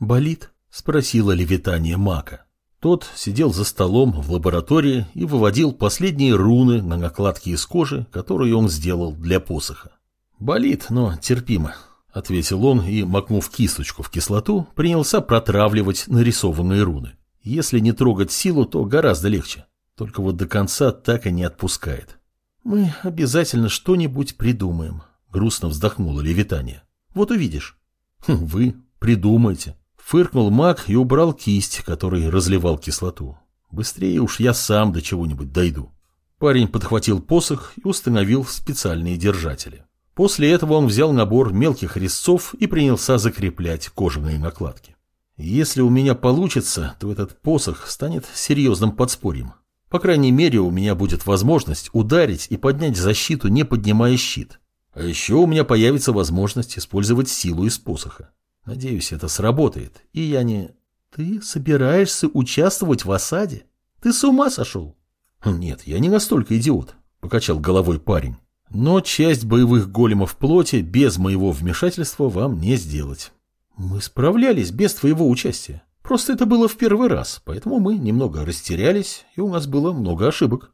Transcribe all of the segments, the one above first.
«Болит?» – спросила левитание Мака. Тот сидел за столом в лаборатории и выводил последние руны на накладке из кожи, которую он сделал для посоха. «Болит, но терпимо», — ответил он и, макнув кисточку в кислоту, принялся протравливать нарисованные руны. Если не трогать силу, то гораздо легче. Только вот до конца так и не отпускает. «Мы обязательно что-нибудь придумаем», — грустно вздохнула Левитания. «Вот увидишь». «Хм, «Вы придумайте», Фыркнул маг и убрал кисть, который разливал кислоту. Быстрее уж я сам до чего-нибудь дойду. Парень подхватил посох и установил специальные держатели. После этого он взял набор мелких резцов и принялся закреплять кожаные накладки. Если у меня получится, то этот посох станет серьезным подспорьем. По крайней мере, у меня будет возможность ударить и поднять защиту, не поднимая щит. А еще у меня появится возможность использовать силу из посоха. Надеюсь, это сработает, и я не... Ты собираешься участвовать в осаде? Ты с ума сошел? Нет, я не настолько идиот, покачал головой парень. Но часть боевых големов плоти без моего вмешательства вам не сделать. Мы справлялись без твоего участия. Просто это было в первый раз, поэтому мы немного растерялись, и у нас было много ошибок.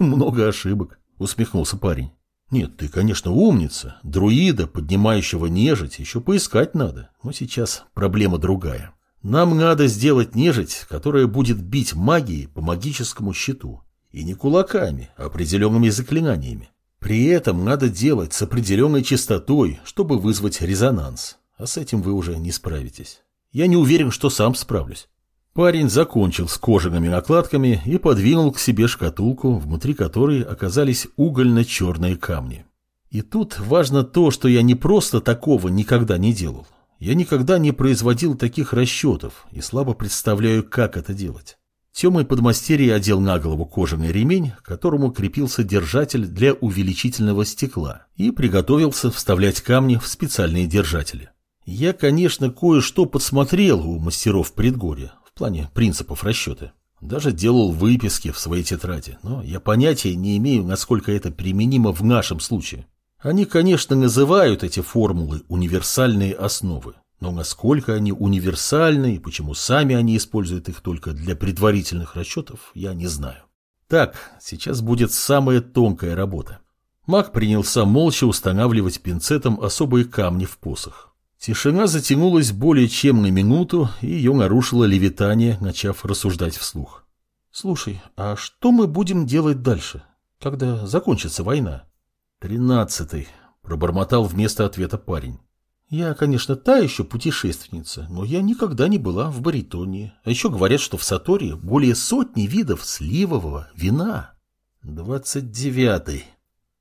Много ошибок, усмехнулся парень. Нет, ты, конечно, умница. Друида, поднимающего нежить, еще поискать надо. Но сейчас проблема другая. Нам надо сделать нежить, которая будет бить магией по магическому щиту. И не кулаками, а определенными заклинаниями. При этом надо делать с определенной частотой, чтобы вызвать резонанс. А с этим вы уже не справитесь. Я не уверен, что сам справлюсь. Парень закончил с кожаными накладками и подвинул к себе шкатулку, внутри которой оказались угольно-черные камни. И тут важно то, что я не просто такого никогда не делал. Я никогда не производил таких расчетов и слабо представляю, как это делать. Темой подмастерье одел на голову кожаный ремень, к которому крепился держатель для увеличительного стекла, и приготовился вставлять камни в специальные держатели. Я, конечно, кое-что подсмотрел у мастеров предгорья, в плане принципов расчета. Даже делал выписки в своей тетради, но я понятия не имею, насколько это применимо в нашем случае. Они, конечно, называют эти формулы универсальные основы, но насколько они универсальны и почему сами они используют их только для предварительных расчетов, я не знаю. Так, сейчас будет самая тонкая работа. Маг принялся молча устанавливать пинцетом особые камни в посох. Тишина затянулась более чем на минуту, и ее нарушило левитание, начав рассуждать вслух. «Слушай, а что мы будем делать дальше, когда закончится война?» «Тринадцатый», — пробормотал вместо ответа парень. «Я, конечно, та еще путешественница, но я никогда не была в Баритонии. А еще говорят, что в Саторе более сотни видов сливового вина». «Двадцать девятый».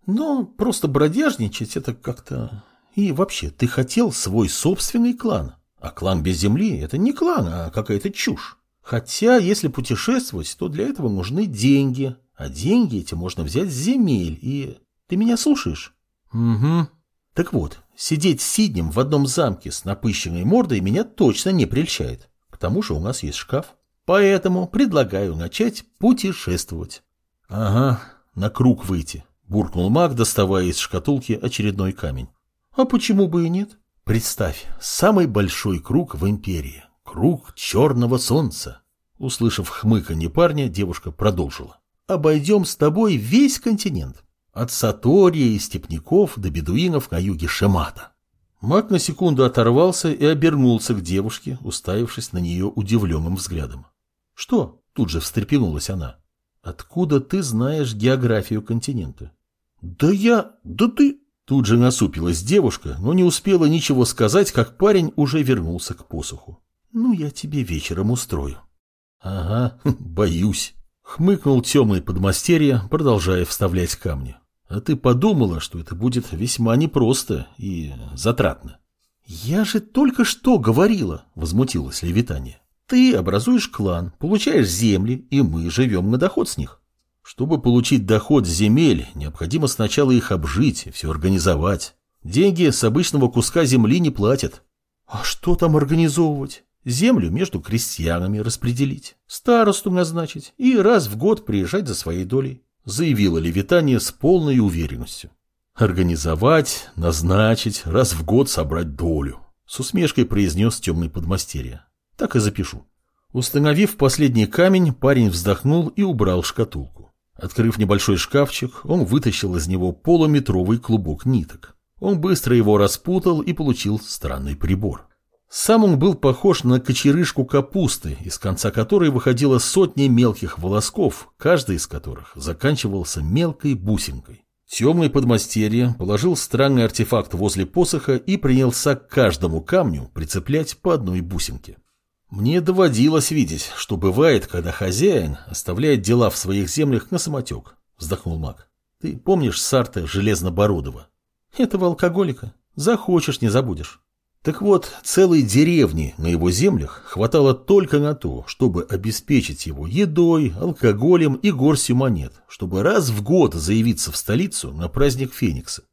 «Но просто бродяжничать — это как-то и вообще, ты хотел свой собственный клан. А клан без земли – это не клан, а какая-то чушь. Хотя, если путешествовать, то для этого нужны деньги. А деньги эти можно взять с земель. И ты меня слушаешь? Угу. Так вот, сидеть сиднем в одном замке с напыщенной мордой меня точно не прельщает. К тому же у нас есть шкаф. Поэтому предлагаю начать путешествовать. Ага, на круг выйти, буркнул маг, доставая из шкатулки очередной камень. А почему бы и нет? Представь, самый большой круг в империи. Круг черного солнца. Услышав хмыканье парня, девушка продолжила. Обойдем с тобой весь континент. От Сатория и степняков до бедуинов на юге Шемата. Маг на секунду оторвался и обернулся к девушке, уставившись на нее удивленным взглядом. «Что?» – тут же встрепенулась она. «Откуда ты знаешь географию континента?» «Да я... Да ты...» Тут же насупилась девушка, но не успела ничего сказать, как парень уже вернулся к посоху. «Ну, я тебе вечером устрою». «Ага, боюсь», — хмыкнул темный подмастерье, продолжая вставлять камни. «А ты подумала, что это будет весьма непросто и затратно». «Я же только что говорила», — возмутилась Левитания. «Ты образуешь клан, получаешь земли, и мы живем на доход с них. Чтобы получить доход с земель, необходимо сначала их обжить, все организовать. Деньги с обычного куска земли не платят. А что там организовывать? Землю между крестьянами распределить, старосту назначить и раз в год приезжать за своей долей, заявила Левитания с полной уверенностью. Организовать, назначить, раз в год собрать долю. С усмешкой произнес темный подмастерье. Так и запишу. Установив последний камень, парень вздохнул и убрал шкатулку. Открыв небольшой шкафчик, он вытащил из него полуметровый клубок ниток. Он быстро его распутал и получил странный прибор. Сам он был похож на кочерышку капусты, из конца которой выходило сотни мелких волосков, каждый из которых заканчивался мелкой бусинкой. Темный подмастерье положил странный артефакт возле посоха и принялся к каждому камню прицеплять по одной бусинке. Мне доводилось видеть, что бывает, когда хозяин оставляет дела в своих землях на самотек, вздохнул маг. Ты помнишь Сарта Железнобородова? Этого алкоголика. Захочешь, не забудешь. Так вот, целой деревни на его землях хватало только на то, чтобы обеспечить его едой, алкоголем и горстью монет, чтобы раз в год заявиться в столицу на праздник Феникса.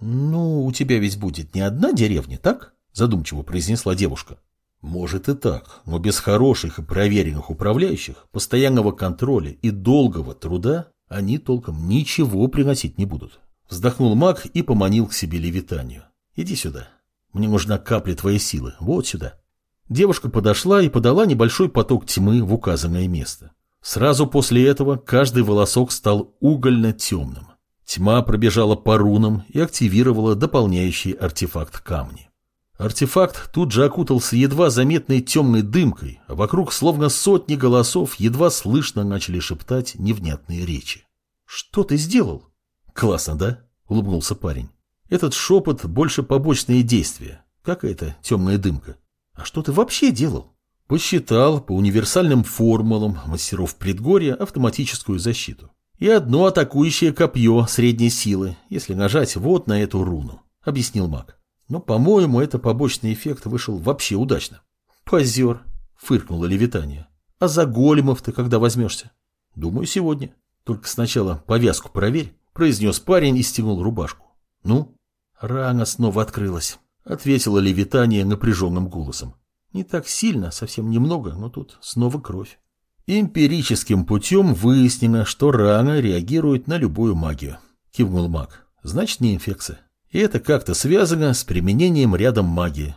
«Ну, у тебя ведь будет не одна деревня, так?» – задумчиво произнесла девушка. Может и так, но без хороших и проверенных управляющих, постоянного контроля и долгого труда они толком ничего приносить не будут. Вздохнул маг и поманил к себе левитанию. Иди сюда. Мне нужна капля твоей силы. Вот сюда. Девушка подошла и подала небольшой поток тьмы в указанное место. Сразу после этого каждый волосок стал угольно-темным. Тьма пробежала по рунам и активировала дополняющий артефакт камни. Артефакт тут же окутался едва заметной темной дымкой, а вокруг словно сотни голосов едва слышно начали шептать невнятные речи. «Что ты сделал?» «Классно, да?» — улыбнулся парень. «Этот шепот больше побочные действия. Как это темная дымка? А что ты вообще делал?» Посчитал по универсальным формулам мастеров предгорья автоматическую защиту. И одно атакующее копье средней силы, если нажать вот на эту руну, объяснил маг. Но, по-моему, это побочный эффект вышел вообще удачно. Позер, фыркнула Левитания. А за големов ты когда возьмешься? Думаю, сегодня. Только сначала повязку проверь, произнес парень и стянул рубашку. Ну? Рана снова открылась, ответила Левитания напряженным голосом. Не так сильно, совсем немного, но тут снова кровь. Эмпирическим путем выяснено, что рана реагирует на любую магию, кивнул маг. Значит, не инфекция. И это как-то связано с применением рядом магии.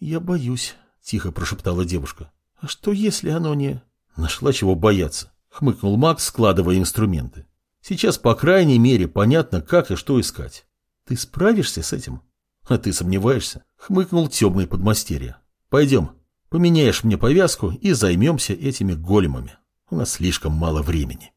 «Я боюсь», — тихо прошептала девушка. «А что, если оно не...» Нашла чего бояться, — хмыкнул Макс, складывая инструменты. «Сейчас, по крайней мере, понятно, как и что искать. Ты справишься с этим?» «А ты сомневаешься?» — хмыкнул темный подмастерье. «Пойдем, поменяешь мне повязку и займемся этими големами. У нас слишком мало времени».